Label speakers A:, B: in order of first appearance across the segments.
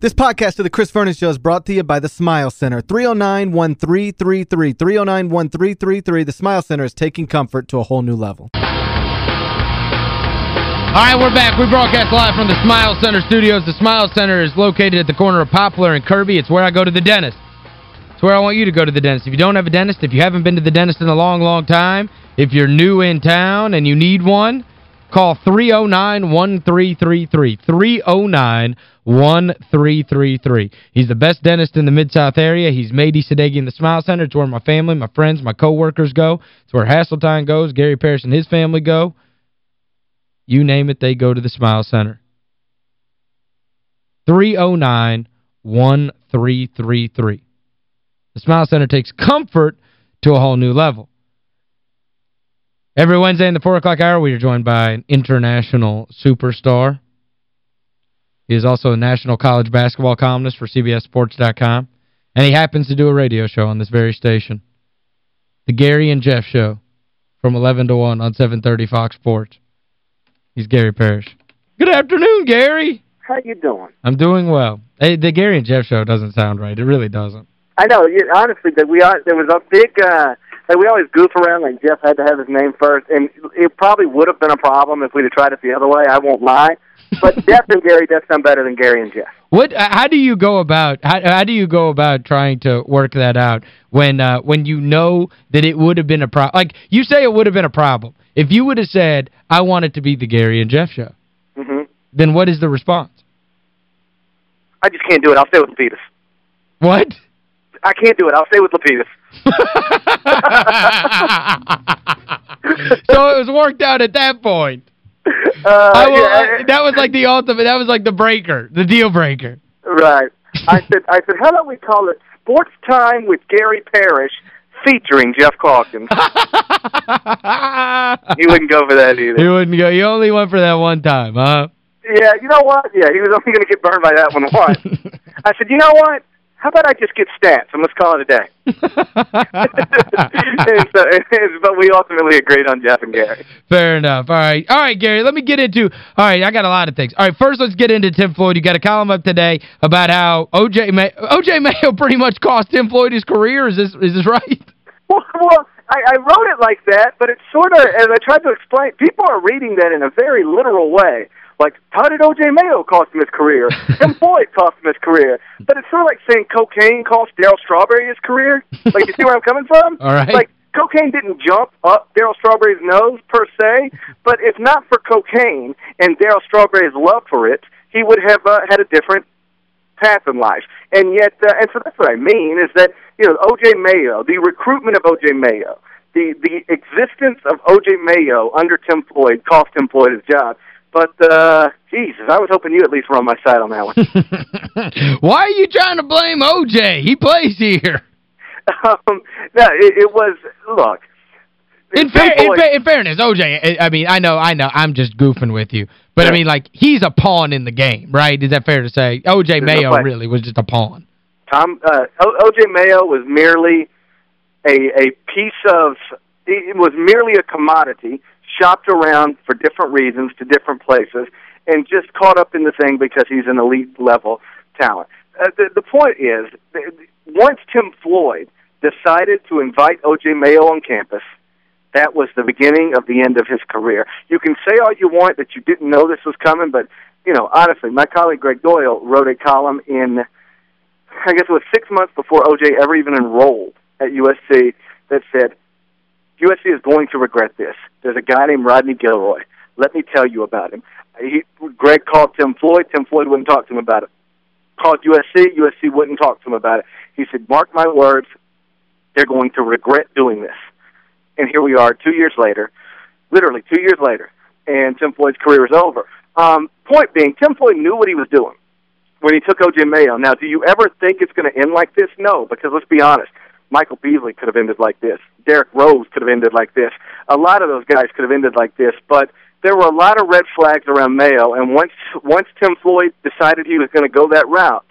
A: This podcast of the Chris Vernon Show is brought to you by the Smile Center. 309-1333. 309-1333. The Smile Center is taking comfort to a whole new level.
B: All right, we're back. We broadcast live from the Smile Center studios. The Smile Center is located at the corner of Poplar and Kirby. It's where I go to the dentist. It's where I want you to go to the dentist. If you don't have a dentist, if you haven't been to the dentist in a long, long time, if you're new in town and you need one, call 309-1333. 309-1333. He's the best dentist in the Mid-South area. He's Mady Sadeghi in the Smile Center. It's where my family, my friends, my coworkers go. It's where Hasseltine goes, Gary Parrish and his family go. You name it, they go to the Smile Center. 309-1333. The Smile Center takes comfort to a whole new level. Every Wednesday in the 4 o'clock hour, we are joined by an international superstar. He is also a national college basketball columnist for CBSSports.com. And he happens to do a radio show on this very station. The Gary and Jeff Show from 11 to 1 on 730 Fox Sports. He's Gary Parrish. Good afternoon, Gary.
C: How you doing?
B: I'm doing well. Hey, the Gary and Jeff Show doesn't sound right. It really doesn't.
C: I know. honestly, that we are, there was a big... Uh, like we always goof around like Jeff had to have his name first, and it probably would have been a problem if we'd have tried it the other way. I won't lie. But Jeff and Gary does sound better than Gary and Jeff.
B: What how do you go about how how do you go about trying to work that out when uh when you know that it would have been a problem like you say it would have been a problem. If you would have said I want it to be the Gary and Jeff show.
C: Mm -hmm.
B: Then what is the response?
C: I just can't do it. I'll stay with Lapidus.
B: What?
C: I can't do it. I'll stay with Lapidus.
B: so it was worked out at that point.
C: Uh,
B: will,
C: yeah.
B: that was like the ultimate, that was like the breaker, the deal breaker.
C: Right. I said, I said, how about we call it Sports Time with Gary Parrish featuring Jeff Calkins? he wouldn't go for that either.
B: He wouldn't go. He only went for that one time, huh?
C: Yeah, you know what? Yeah, he was only going to get burned by that one once. I said, you know what? How about I just get stats and let's call it a day? so, but we ultimately agreed on Jeff and Gary.
B: Fair enough. All right. All right, Gary, let me get into All right, I got a lot of things. All right, first let's get into Tim Floyd. You got a column up today about how O.J. May O.J. Mayo pretty much cost Tim Floyd his career. Is this is this right?
C: Well, well I, I wrote it like that, but it's sort of, as I tried to explain, people are reading that in a very literal way. Like, how did O.J. Mayo cost him his career? Tim Floyd cost him his career. But it's sort of like saying cocaine cost Darryl Strawberry his career. Like, you see where I'm coming from?
B: All right.
C: Like, cocaine didn't jump up Darryl Strawberry's nose, per se, but if not for cocaine and Darryl Strawberry's love for it, he would have uh, had a different path in life. And yet, uh, and so that's what I mean, is that, you know, O.J. Mayo, the recruitment of O.J. Mayo, the, the existence of O.J. Mayo under Tim Floyd cost Tim Floyd his job. But, uh, Jesus, I was hoping you at least were on my side on that
B: one. Why are you trying to blame O.J.? He plays here.
C: Um, no, it, it was, look.
B: In, fair, in, fa in, fairness, O.J., I mean, I know, I know, I'm just goofing with you. But, yeah. I mean, like, he's a pawn in the game, right? Is that fair to say? O.J. Mayo no really was just a pawn.
C: Tom, uh, O.J. Mayo was merely a, a piece of, it was merely a commodity shopped around for different reasons to different places and just caught up in the thing because he's an elite level talent. Uh, the, the point is, once Tim Floyd decided to invite O.J. Mayo on campus, that was the beginning of the end of his career. You can say all you want that you didn't know this was coming, but, you know, honestly, my colleague Gregg Doyel wrote a column in, I guess it was six months before O.J. ever even enrolled at USC that said, USC is going to regret this. There's a guy named Rodney Guillory. Let me tell you about him. He, Greg called Tim Floyd. Tim Floyd wouldn't talk to him about it. Called USC. USC wouldn't talk to him about it. He said, mark my words, they're going to regret doing this. And here we are two years later, literally two years later, and Tim Floyd's career is over. Um, point being, Tim Floyd knew what he was doing when he took O.J. Mayo. Now, do you ever think it's going to end like this? No, because let's be honest. Michael Beasley could have ended like this. Derrick Rose could have ended like this. A lot of those guys could have ended like this, but there were a lot of red flags around Mayo, and once once Tim Floyd decided he was going to go that route,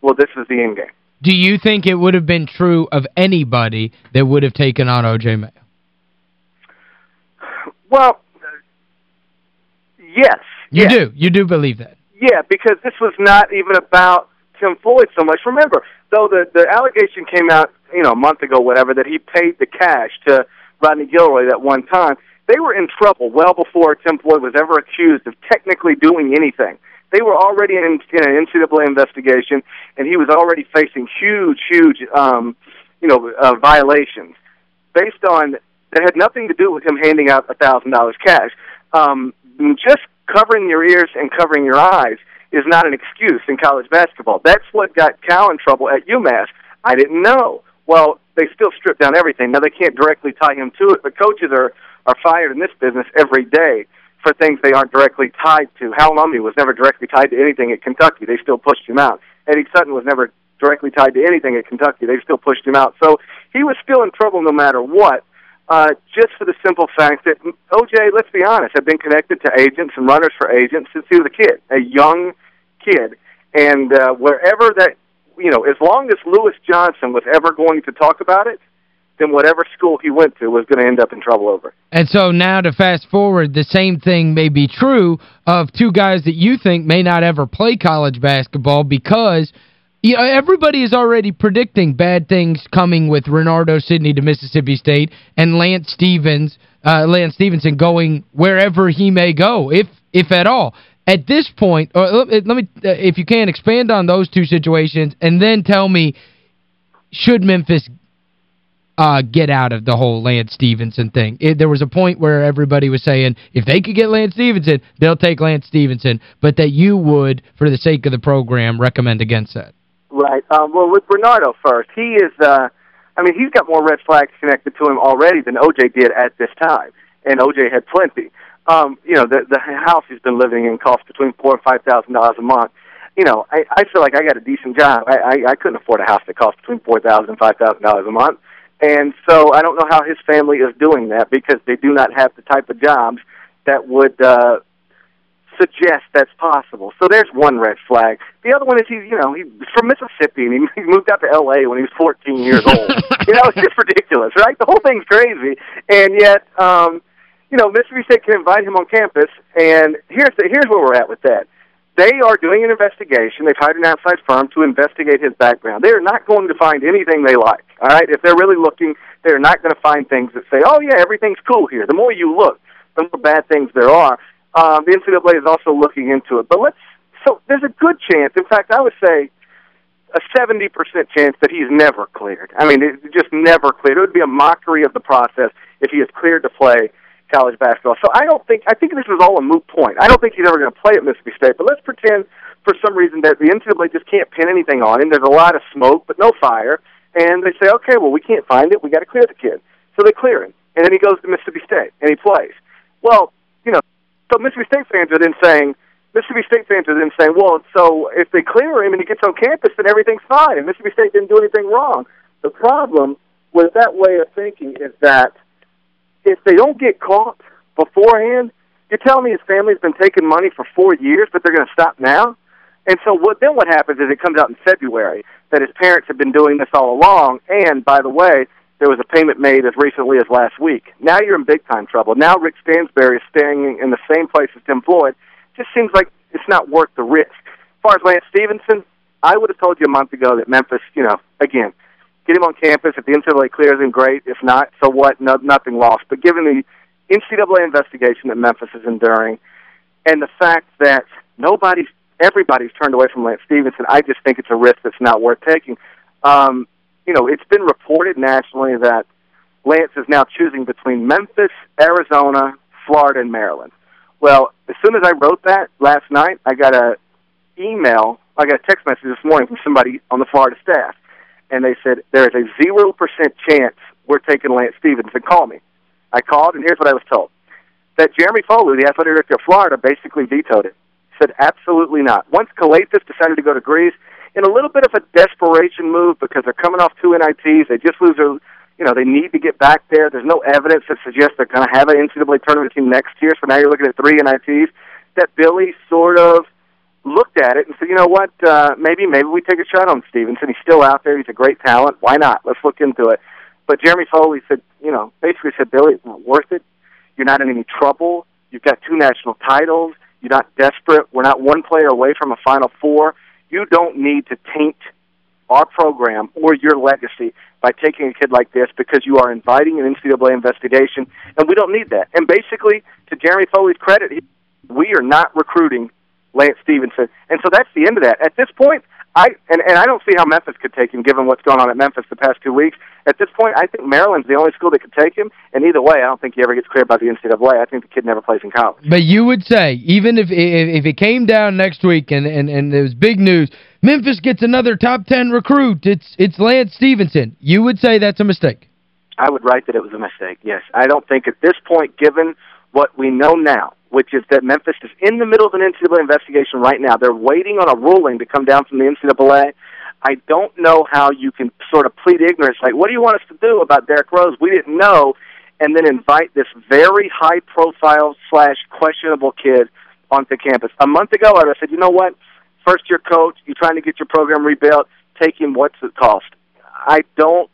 C: well, this is the end game.
B: Do you think it would have been true of anybody that would have taken on O.J. Mayo?
C: Well, yes.
B: You
C: yes.
B: do. You do believe that.
C: Yeah, because this was not even about Tim Floyd so much. Remember, though the the allegation came out, you know, a month ago, whatever, that he paid the cash to Rodney Guillory that one time. They were in trouble well before Tim Floyd was ever accused of technically doing anything. They were already in, in an NCAA investigation, and he was already facing huge, huge, um, you know, uh, violations based on that had nothing to do with him handing out a thousand dollars cash. Um, just covering your ears and covering your eyes is not an excuse in college basketball. That's what got Cal in trouble at UMass. I didn't know. Well, they still strip down everything. Now they can't directly tie him to it, but coaches are are fired in this business every day for things they aren't directly tied to. Hal Lumby was never directly tied to anything at Kentucky. They still pushed him out. Eddie Sutton was never directly tied to anything at Kentucky. They still pushed him out. So he was still in trouble no matter what. Uh, just for the simple fact that OJ, let's be honest, had been connected to agents and runners for agents since he was a kid, a young kid, and uh, wherever that, you know, as long as Lewis Johnson was ever going to talk about it, then whatever school he went to was going to end up in trouble over.
B: And so now to fast forward, the same thing may be true of two guys that you think may not ever play college basketball because – know, everybody is already predicting bad things coming with Renardo Sidney to Mississippi State and Lance Stevens, uh, Lance Stephenson going wherever he may go, if if at all. At this point, or let, let me, uh, if you can, expand on those two situations and then tell me, should Memphis uh, get out of the whole Lance Stephenson thing. It, there was a point where everybody was saying if they could get Lance Stephenson, they'll take Lance Stephenson, but that you would, for the sake of the program, recommend against that.
C: Right. Um, well, with Renardo first, he is. Uh, I mean, he's got more red flags connected to him already than OJ did at this time, and OJ had plenty. Um, you know, the the house he's been living in costs between four and five thousand dollars a month. You know, I, I feel like I got a decent job. I, I I couldn't afford a house that costs between four thousand and five thousand dollars a month, and so I don't know how his family is doing that because they do not have the type of jobs that would uh, suggest that's possible. So there's one red flag. The other one is he, you know, he's from Mississippi and he, he moved out to L.A. when he was 14 years old. you know, it's just ridiculous, right? The whole thing's crazy, and yet, um, you know, Mississippi State can invite him on campus. And here's the, here's where we're at with that. They are doing an investigation. They've hired an outside firm to investigate his background. They are not going to find anything they like. All right, if they're really looking, they're not going to find things that say, "Oh yeah, everything's cool here." The more you look, the more bad things there are. Um, the NCAA is also looking into it. But let's so there's a good chance. In fact, I would say a 70% chance that he's never cleared. I mean, it's just never cleared. It would be a mockery of the process if he is cleared to play college basketball. So I don't think I think this was all a moot point. I don't think he's ever going to play at Mississippi State. But let's pretend for some reason that the NCAA just can't pin anything on him. There's a lot of smoke but no fire, and they say, okay, well we can't find it. We got to clear the kid. So they clear him, and then he goes to Mississippi State and he plays. Well, so Mississippi State fans are then saying, Mississippi State fans are then saying, well, so if they clear him and he gets on campus, then everything's fine, and Mississippi State didn't do anything wrong. The problem with that way of thinking is that if they don't get caught beforehand, you're telling me his family's been taking money for four years, but they're going to stop now? And so what then what happens is it comes out in February that his parents have been doing this all along, and by the way, there was a payment made as recently as last week. Now you're in big time trouble. Now Rick Stansbury is staying in the same place as Tim Floyd. Just seems like it's not worth the risk. As far as Lance Stephenson, I would have told you a month ago that Memphis, you know, again, get him on campus. If the NCAA clears him, great. If not, so what? No, nothing lost. But given the NCAA investigation that Memphis is enduring, and the fact that nobody's, everybody's turned away from Lance Stephenson, I just think it's a risk that's not worth taking. Um, you know, it's been reported nationally that Lance is now choosing between Memphis, Arizona, Florida, and Maryland. Well, as soon as I wrote that last night, I got a email, I got a text message this morning from somebody on the Florida staff, and they said there is a zero percent chance we're taking Lance Stephenson. Call me. I called, and here's what I was told: that Jeremy Foley, the athletic director of Florida, basically vetoed it. Said absolutely not. Once Calathes decided to go to Greece, in a little bit of a desperation move because they're coming off two NITs. They just lose their, you know, they need to get back there. There's no evidence that suggests they're going to have an NCAA tournament team next year. So now you're looking at three NITs. That Billy sort of looked at it and said, you know what, uh, maybe maybe we take a shot on Stephenson. He's still out there. He's a great talent. Why not? Let's look into it. But Jeremy Foley said, you know, basically said, Billy, it's not worth it. You're not in any trouble. You've got two national titles. You're not desperate. We're not one player away from a Final Four You don't need to taint our program or your legacy by taking a kid like this because you are inviting an NCAA investigation, and we don't need that. And basically, to Jeremy Foley's credit, we are not recruiting Lance Stephenson, and so that's the end of that. At this point, I and, and I don't see how Memphis could take him given what's going on at Memphis the past two weeks. At this point, I think Maryland's the only school that could take him, and either way, I don't think he ever gets cleared by the NCAA. I think the kid never plays in college.
B: But you would say, even if if, if it came down next week and, and, and there was big news, Memphis gets another top 10 recruit, it's it's Lance Stephenson, you would say that's a mistake?
C: I would write that it was a mistake, yes. I don't think at this point, given what we know now, which is that Memphis is in the middle of an NCAA investigation right now. They're waiting on a ruling to come down from the NCAA. I don't know how you can sort of plead ignorance. Like, what do you want us to do about Derrick Rose? We didn't know, and then invite this very high-profile slash questionable kid onto campus. A month ago, I said, you know what? First year coach, you're trying to get your program rebuilt. Take him. What's it cost? I don't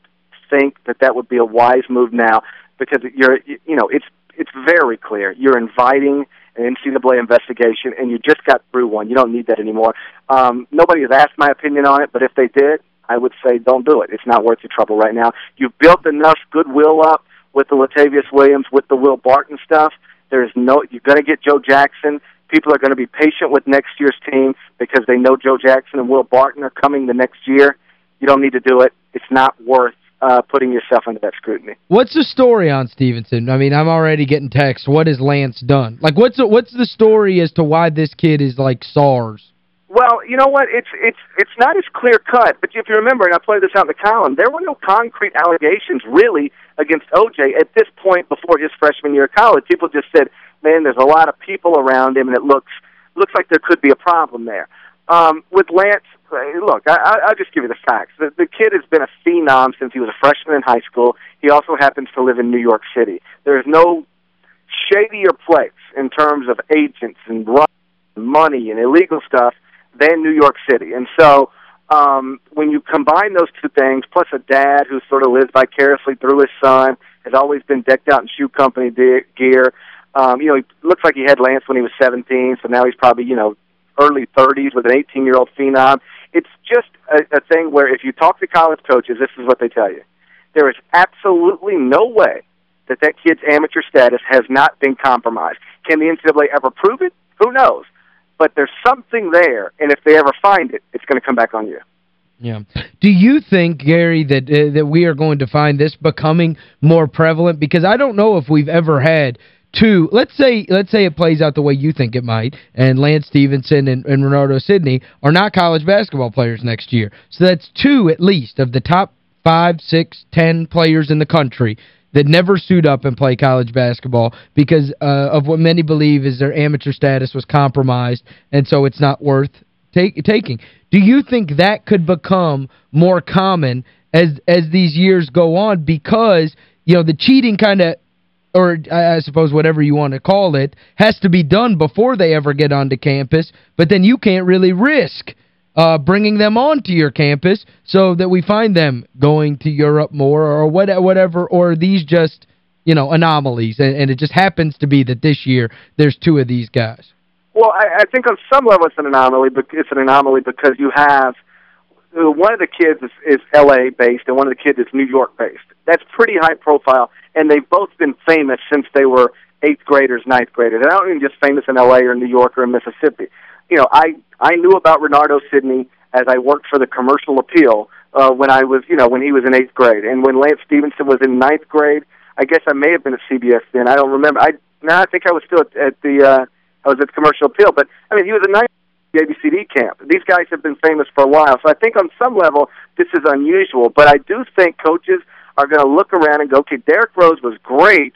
C: think that that would be a wise move now because you're, you know, it's it's very clear. You're inviting an NCAA investigation, and you just got through one. You don't need that anymore. Um, nobody has asked my opinion on it, but if they did, I would say don't do it. It's not worth your trouble right now. You've built enough goodwill up with the Latavious Williams, with the Will Barton stuff. There's no. You're going to get Joe Jackson. People are going to be patient with next year's team because they know Joe Jackson and Will Barton are coming the next year. You don't need to do it. It's not worth uh, putting yourself under that scrutiny.
B: What's the story on Stephenson? I mean, I'm already getting texts. What has Lance done? Like, what's the, what's the story as to why this kid is like SARS?
C: Well, you know what? It's it's it's not as clear cut. But if you remember, and I played this out in the column, there were no concrete allegations really against OJ at this point before his freshman year of college. People just said, "Man, there's a lot of people around him, and it looks looks like there could be a problem there." Um, with Lance, look, I, I'll just give you the facts. The, the kid has been a phenom since he was a freshman in high school. He also happens to live in New York City. There is no shadier place in terms of agents and money and illegal stuff than New York City. And so um, when you combine those two things, plus a dad who sort of lives vicariously through his son, has always been decked out in shoe company de- gear. Um, you know, he looks like he had Lance when he was 17, so now he's probably, you know, early 30s with an 18 year old phenom. It's just a, a thing where if you talk to college coaches, this is what they tell you. There is absolutely no way that that kid's amateur status has not been compromised. Can the NCAA ever prove it? Who knows? But there's something there, and if they ever find it, it's going to come back on you.
B: Yeah. Do you think, Gary, that uh, that we are going to find this becoming more prevalent? Because I don't know if we've ever had – two, let's say let's say it plays out the way you think it might, and Lance Stephenson and, and Renardo Sidney are not college basketball players next year. So that's two, at least, of the top five, six, ten players in the country that never suit up and play college basketball because uh, of what many believe is their amateur status was compromised, and so it's not worth take, taking. Do you think that could become more common as as these years go on because, you know, the cheating kind of or I suppose whatever you want to call it, has to be done before they ever get onto campus, but then you can't really risk uh, bringing them onto your campus so that we find them going to Europe more or what, whatever, or these just, you know, anomalies, and, and it just happens to be that this year there's two of these guys.
C: Well, I, I think on some level it's an anomaly, but it's an anomaly because you have one of the kids is, is L.A. based and one of the kids is New York based. That's pretty high profile and they've both been famous since they were eighth graders, ninth graders. And I don't mean just famous in L.A. or New York or in Mississippi. You know, I I knew about Renardo Sidney as I worked for the Commercial Appeal uh, when I was, you know, when he was in eighth grade, and when Lance Stephenson was in ninth grade. I guess I may have been at CBS then. I don't remember. I no, I think I was still at, at the uh, I was at the Commercial Appeal, but I mean, he was a ninth ABCD camp. These guys have been famous for a while, so I think on some level this is unusual. But I do think coaches are going to look around and go, okay, Derrick Rose was great,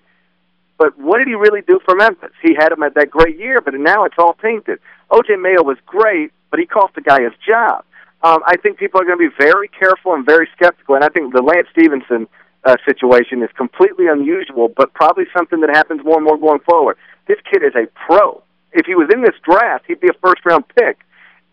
C: but what did he really do for Memphis? He had him at that great year, but now it's all tainted. O.J. Mayo was great, but he cost the guy his job. Um, I think people are going to be very careful and very skeptical, and I think the Lance Stephenson uh, situation is completely unusual, but probably something that happens more and more going forward. This kid is a pro. If he was in this draft, he'd be a first round pick,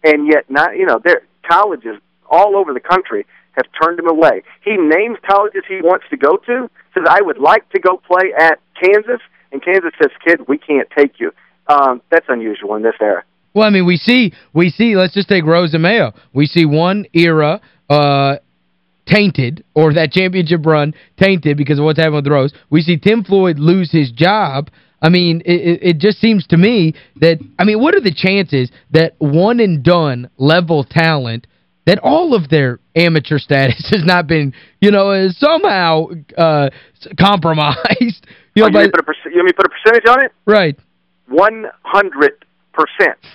C: and yet not. You know, there colleges all over the country have turned him away. He names colleges he wants to go to, says, I would like to go play at Kansas, and Kansas says, kid, we can't take you. Um, that's unusual in this era.
B: Well, I mean, we see, we see, let's just take Rose and Mayo. We see one era uh, tainted, or that championship run tainted because of what's happened with Rose. We see Tim Floyd lose his job. I mean, it, it just seems to me that, I mean, what are the chances that one and done level talent, that all of their amateur status has not been, you know, somehow uh, compromised?
C: You, know, oh, you, by, put a, you want me to put a percentage on it?
B: Right.
C: 100 percent.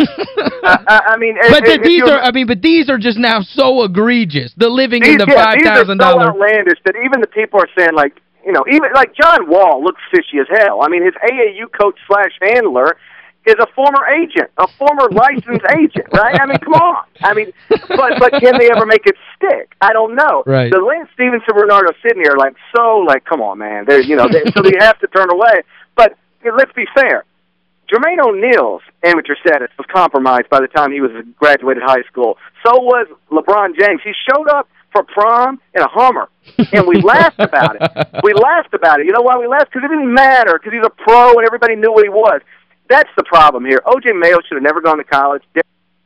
C: uh, I mean,
B: but if, these are I mean, but these are just now so egregious. The living
C: these,
B: in the
C: yeah,
B: $5,000
C: so outlandish that even the people are saying like, you know, even like John Wall looks fishy as hell. I mean, his AAU coach slash handler is a former agent, a former licensed agent, right? I mean, come on. I mean, but but can they ever make it stick? I don't know.
B: Right.
C: The Lance Stephenson, Renardo Sidney are like so like, come on, man. They're you know, they, so they have to turn away. But let's be fair. Jermaine O'Neal's amateur status was compromised by the time he was graduated high school. So was LeBron James. He showed up for prom in a Hummer, and we laughed about it. We laughed about it. You know why we laughed? Because it didn't matter, because he's a pro and everybody knew what he was. That's the problem here. O.J. Mayo should have never gone to college.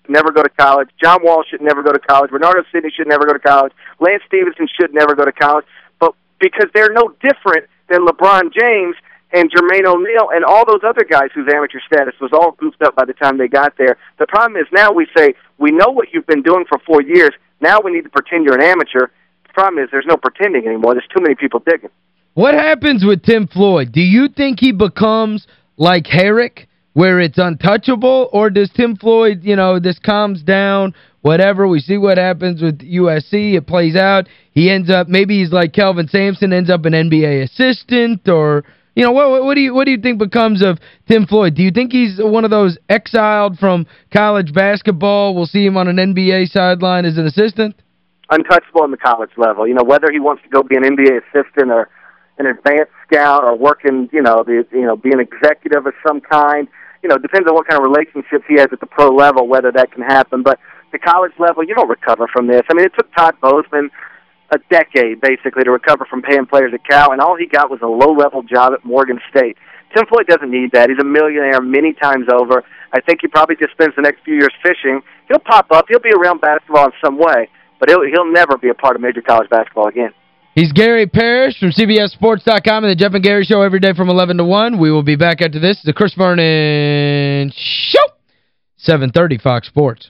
C: Never go to college. John Wall should never go to college. Renardo Sidney should never go to college. Lance Stephenson should never go to college. But because they're no different than LeBron James, and Jermaine O'Neal and all those other guys whose amateur status was all goofed up by the time they got there. The problem is now we say, we know what you've been doing for four years. Now we need to pretend you're an amateur. The problem is there's no pretending anymore. There's too many people digging.
B: What happens with Tim Floyd? Do you think he becomes like Harrick, where it's untouchable, or does Tim Floyd, you know, this calms down, whatever, we see what happens with USC, it plays out, he ends up, maybe he's like Kelvin Sampson, ends up an NBA assistant, or you know, what, what do you what do you think becomes of Tim Floyd? Do you think he's one of those exiled from college basketball? We'll see him on an NBA sideline as an assistant?
C: Untouchable in the college level. You know, whether he wants to go be an NBA assistant or an advanced scout or working, you know, the you know, be an executive of some kind, you know, depends on what kind of relationships he has at the pro level, whether that can happen. But the college level, you don't recover from this. I mean, it took Todd Bozeman a decade basically to recover from paying players at Cal, and all he got was a low-level job at Morgan State. Tim Floyd doesn't need that. He's a millionaire many times over. I think he probably just spends the next few years fishing. He'll pop up. He'll be around basketball in some way, but he'll he'll never be a part of major college basketball again.
B: He's Gary Parrish from CBSSports.com and the Jeff and Gary Show every day from 11 to 1. We will be back after this. The Chris Vernon Show, 730 Fox Sports.